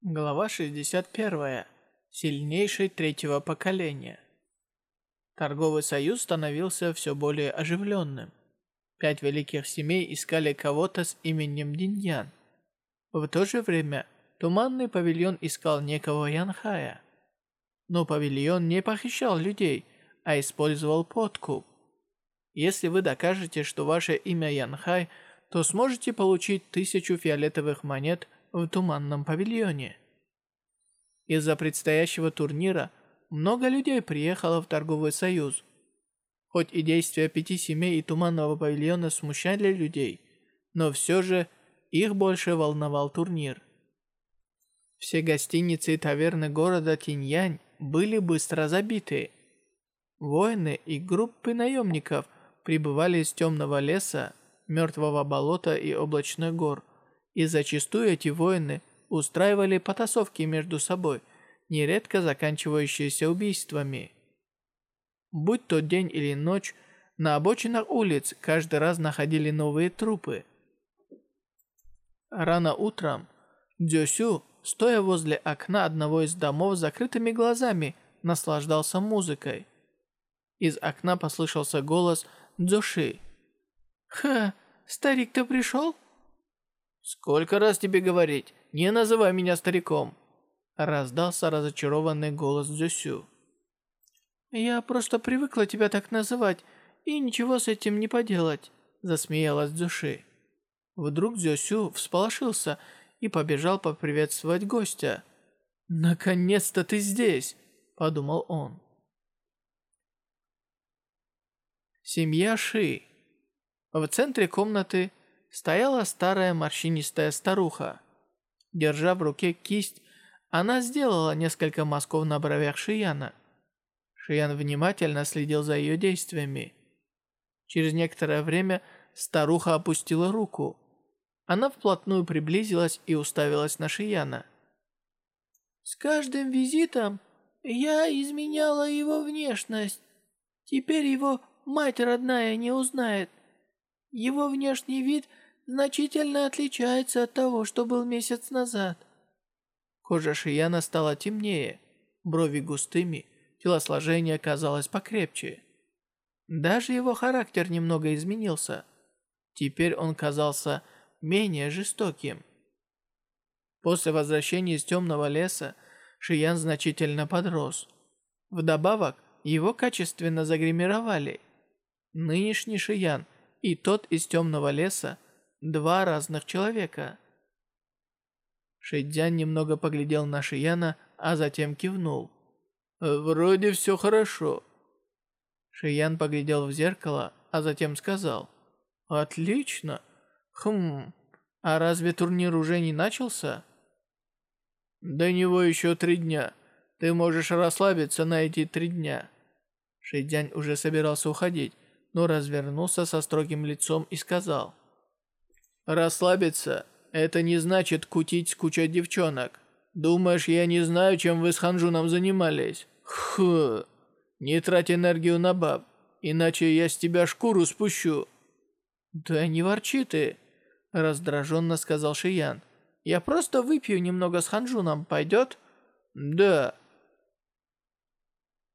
Глава 61. Сильнейший третьего поколения. Торговый союз становился все более оживленным. Пять великих семей искали кого-то с именем Диньян. В то же время Туманный павильон искал некого Янхая. Но павильон не похищал людей, а использовал подкуп. Если вы докажете, что ваше имя Янхай, то сможете получить тысячу фиолетовых монет – в туманном павильоне. Из-за предстоящего турнира много людей приехало в торговый союз. Хоть и действия пяти семей и туманного павильона смущали людей, но все же их больше волновал турнир. Все гостиницы и таверны города Тиньянь были быстро забиты. Воины и группы наемников прибывали из темного леса, мертвого болота и облачных гор и зачастую эти воины устраивали потасовки между собой, нередко заканчивающиеся убийствами. Будь то день или ночь, на обочинах улиц каждый раз находили новые трупы. Рано утром Дзюсю, стоя возле окна одного из домов с закрытыми глазами, наслаждался музыкой. Из окна послышался голос Дзюши. «Ха, старик-то пришел?» «Сколько раз тебе говорить? Не называй меня стариком!» Раздался разочарованный голос Дзюсю. «Я просто привыкла тебя так называть, и ничего с этим не поделать», засмеялась Дзюши. Вдруг Дзюсю всполошился и побежал поприветствовать гостя. «Наконец-то ты здесь!» – подумал он. Семья Ши. В центре комнаты стояла старая морщинистая старуха. Держа в руке кисть, она сделала несколько мазков на бровях Шияна. Шиян внимательно следил за ее действиями. Через некоторое время старуха опустила руку. Она вплотную приблизилась и уставилась на Шияна. «С каждым визитом я изменяла его внешность. Теперь его мать родная не узнает. Его внешний вид значительно отличается от того, что был месяц назад. Кожа Шияна стала темнее, брови густыми, телосложение казалось покрепче. Даже его характер немного изменился. Теперь он казался менее жестоким. После возвращения из темного леса Шиян значительно подрос. Вдобавок, его качественно загримировали. Нынешний Шиян и тот из темного леса два разных человека. Шэйдзян немного поглядел на Шияна, а затем кивнул. «Вроде все хорошо». Шиян поглядел в зеркало, а затем сказал. «Отлично. Хм, а разве турнир уже не начался?» «До него еще три дня. Ты можешь расслабиться на эти три дня». Шэйдзянь уже собирался уходить, но развернулся со строгим лицом и сказал. Расслабиться – это не значит кутить, скучать девчонок. Думаешь, я не знаю, чем вы с Ханжуном занимались? Ху, не трать энергию на баб, иначе я с тебя шкуру спущу. Да не ворчи ты, раздраженно сказал Шиян. Я просто выпью немного с Ханжуном, пойдет? Да.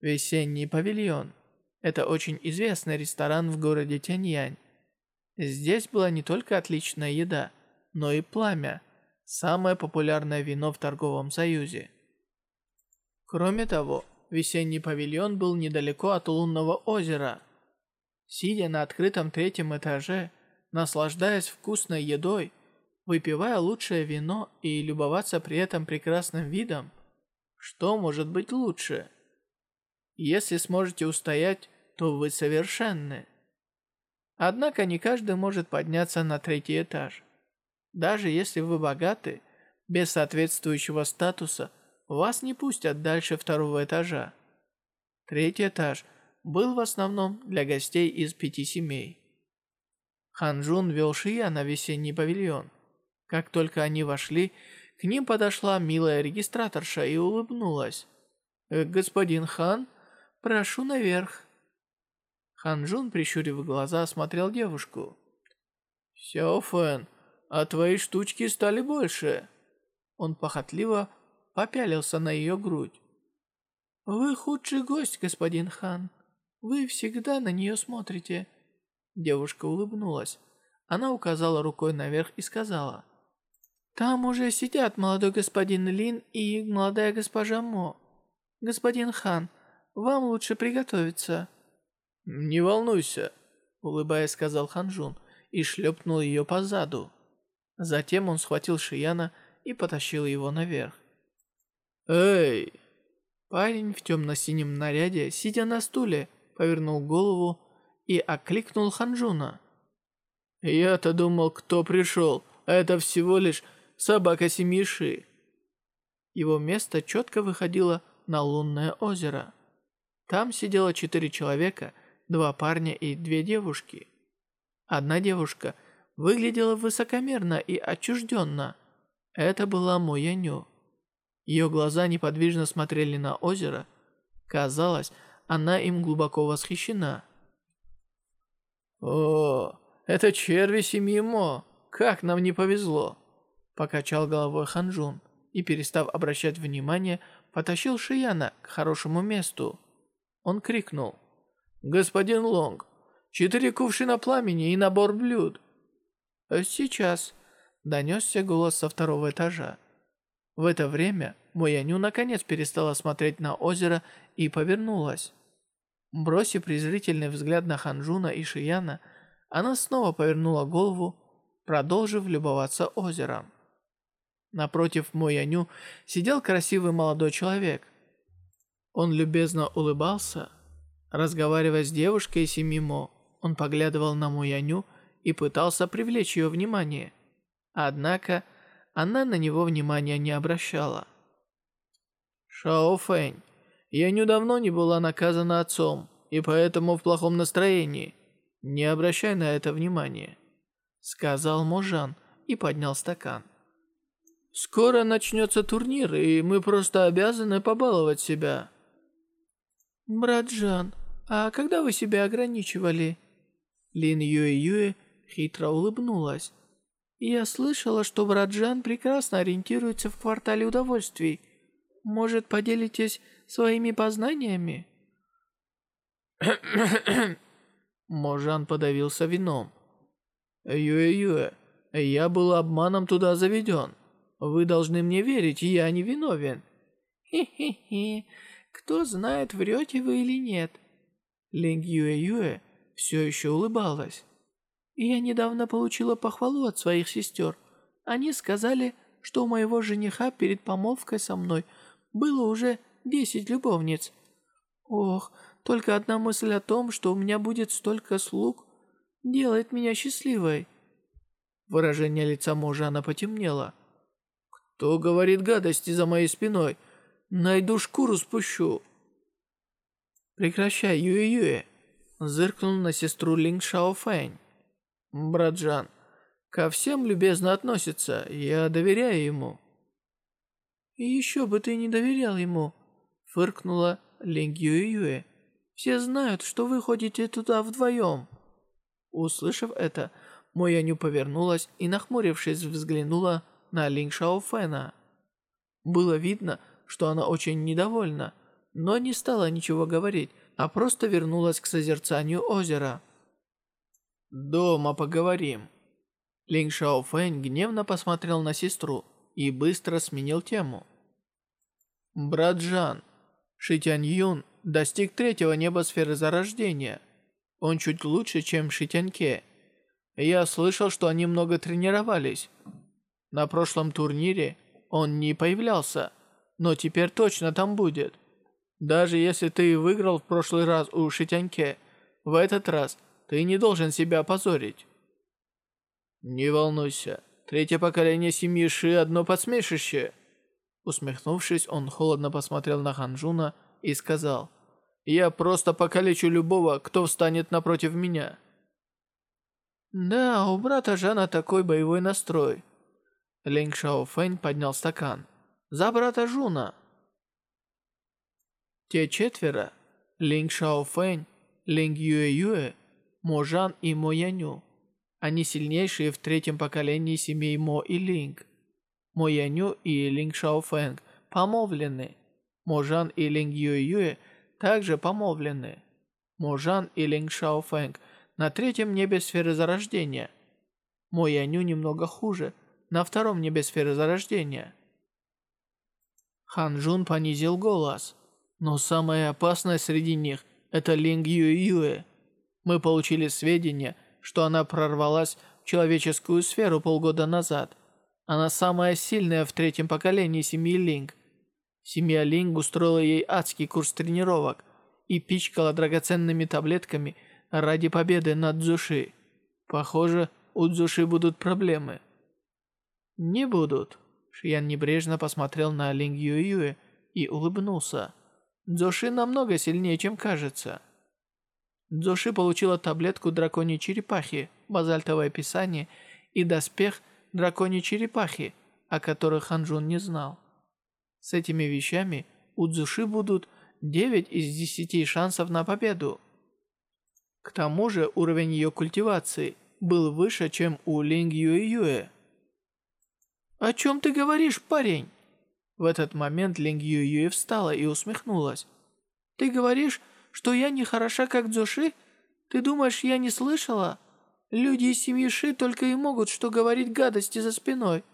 Весенний павильон. Это очень известный ресторан в городе Тяньянь. Здесь была не только отличная еда, но и пламя, самое популярное вино в торговом союзе. Кроме того, весенний павильон был недалеко от лунного озера. Сидя на открытом третьем этаже, наслаждаясь вкусной едой, выпивая лучшее вино и любоваться при этом прекрасным видом, что может быть лучше? Если сможете устоять, то вы совершенны. Однако не каждый может подняться на третий этаж. Даже если вы богаты, без соответствующего статуса вас не пустят дальше второго этажа. Третий этаж был в основном для гостей из пяти семей. Ханжун вел Шия на весенний павильон. Как только они вошли, к ним подошла милая регистраторша и улыбнулась. «Э, «Господин Хан, прошу наверх». Ханжун, прищурив глаза, осмотрел девушку. «Сяо Фэн, а твои штучки стали больше». Он похотливо попялился на ее грудь. «Вы худший гость, господин Хан. Вы всегда на нее смотрите». Девушка улыбнулась. Она указала рукой наверх и сказала. «Там уже сидят молодой господин Лин и молодая госпожа Мо. Господин Хан, вам лучше приготовиться». «Не волнуйся», — улыбаясь, сказал Ханжун и шлепнул ее по заду. Затем он схватил Шияна и потащил его наверх. «Эй!» Парень в темно-синем наряде, сидя на стуле, повернул голову и окликнул Ханжуна. «Я-то думал, кто пришел, а это всего лишь собака Семиши». Его место четко выходило на лунное озеро. Там сидело четыре человека, два парня и две девушки. Одна девушка выглядела высокомерно и отчужденно. Это была Мояню. Ее глаза неподвижно смотрели на озеро. Казалось, она им глубоко восхищена. «О, это черви семьи Мо! Как нам не повезло!» Покачал головой Ханжун и, перестав обращать внимание, потащил Шияна к хорошему месту. Он крикнул. «Господин Лонг, четыре кувшина пламени и набор блюд!» «Сейчас!» — донесся голос со второго этажа. В это время Мояню наконец перестала смотреть на озеро и повернулась. Бросив презрительный взгляд на Ханжуна и Шияна, она снова повернула голову, продолжив любоваться озером. Напротив Мояню сидел красивый молодой человек. Он любезно улыбался. Разговаривая с девушкой Симимо, он поглядывал на Мояню и пытался привлечь ее внимание. Однако она на него внимания не обращала. «Шао Фэнь, я недавно не была наказана отцом, и поэтому в плохом настроении. Не обращай на это внимания», — сказал Можан и поднял стакан. «Скоро начнется турнир, и мы просто обязаны побаловать себя». «Брат Жан, а когда вы себя ограничивали?» Лин Юэ-Юэ хитро улыбнулась. «Я слышала, что брат Жан прекрасно ориентируется в квартале удовольствий. Может, поделитесь своими познаниями?» Можан подавился вином. «Юэ-Юэ, я был обманом туда заведен. Вы должны мне верить, я не виновен». «Хе-хе-хе, кто знает, врете вы или нет». Линг Юэ-Юэ все еще улыбалась. Я недавно получила похвалу от своих сестер. Они сказали, что у моего жениха перед помолвкой со мной было уже десять любовниц. Ох, только одна мысль о том, что у меня будет столько слуг, делает меня счастливой. Выражение лица Можана потемнело. «Кто говорит гадости за моей спиной? Найду шкуру спущу!» «Прекращай, Юэ-Юэ!» Зыркнул на сестру Линг Шаофэнь. Браджан, ко всем любезно относится, я доверяю ему». «И еще бы ты не доверял ему», — фыркнула Линг Юэ. «Все знают, что вы ходите туда вдвоем». Услышав это, Мояню повернулась и, нахмурившись, взглянула на Линг Шаофэна. Было видно, что она очень недовольна, но не стала ничего говорить, а просто вернулась к созерцанию озера. «Дома поговорим». Линг Шао Фэнь гневно посмотрел на сестру и быстро сменил тему. «Брат Жан, Ши Тянь Юн достиг третьего небосферы зарождения. Он чуть лучше, чем Ши Тянь Ке. Я слышал, что они много тренировались. На прошлом турнире он не появлялся, но теперь точно там будет. Даже если ты выиграл в прошлый раз у Шитяньке, в этот раз ты не должен себя опозорить. Не волнуйся, третье поколение семьи Ши одно посмешище. Усмехнувшись, он холодно посмотрел на Ханжуна и сказал, «Я просто покалечу любого, кто встанет напротив меня». «Да, у брата Жана такой боевой настрой». Линг Шао Фэнь поднял стакан. «За брата Жуна!» Те четверо, Линг Шао Фэнь, Линг Юэ Юэ, Мо Жан и Мо Яню. Они сильнейшие в третьем поколении семей Мо и Линг. Мо Яню и Линг Шаофэнг помолвлены. Мо Жан и Линг Юэ также помолвлены. Мо Жан и Линг Шаофэнг на третьем небе сферы зарождения. Мо Яню немного хуже, на втором небе сферы зарождения. Хан Жун понизил голос. Но самое опасное среди них – это Линг Юэ Юэ. Мы получили сведения, что она прорвалась в человеческую сферу полгода назад. Она самая сильная в третьем поколении семьи Линг. Семья Линг устроила ей адский курс тренировок и пичкала драгоценными таблетками ради победы над Дзуши. Похоже, у Дзуши будут проблемы. Не будут. Шиян небрежно посмотрел на Линг Юэ и улыбнулся. Дзоши намного сильнее, чем кажется. Дзоши получила таблетку драконьей черепахи, базальтовое писание и доспех драконьей черепахи, о которых Ханжун не знал. С этими вещами у Дзуши будут 9 из 10 шансов на победу. К тому же уровень ее культивации был выше, чем у Линг Юэ Юэ. «О чем ты говоришь, парень?» В этот момент Линг Юэ встала и усмехнулась. «Ты говоришь, что я не хороша, как Дзоши? Ты думаешь, я не слышала? Люди из семьи Ши только и могут что говорить гадости за спиной.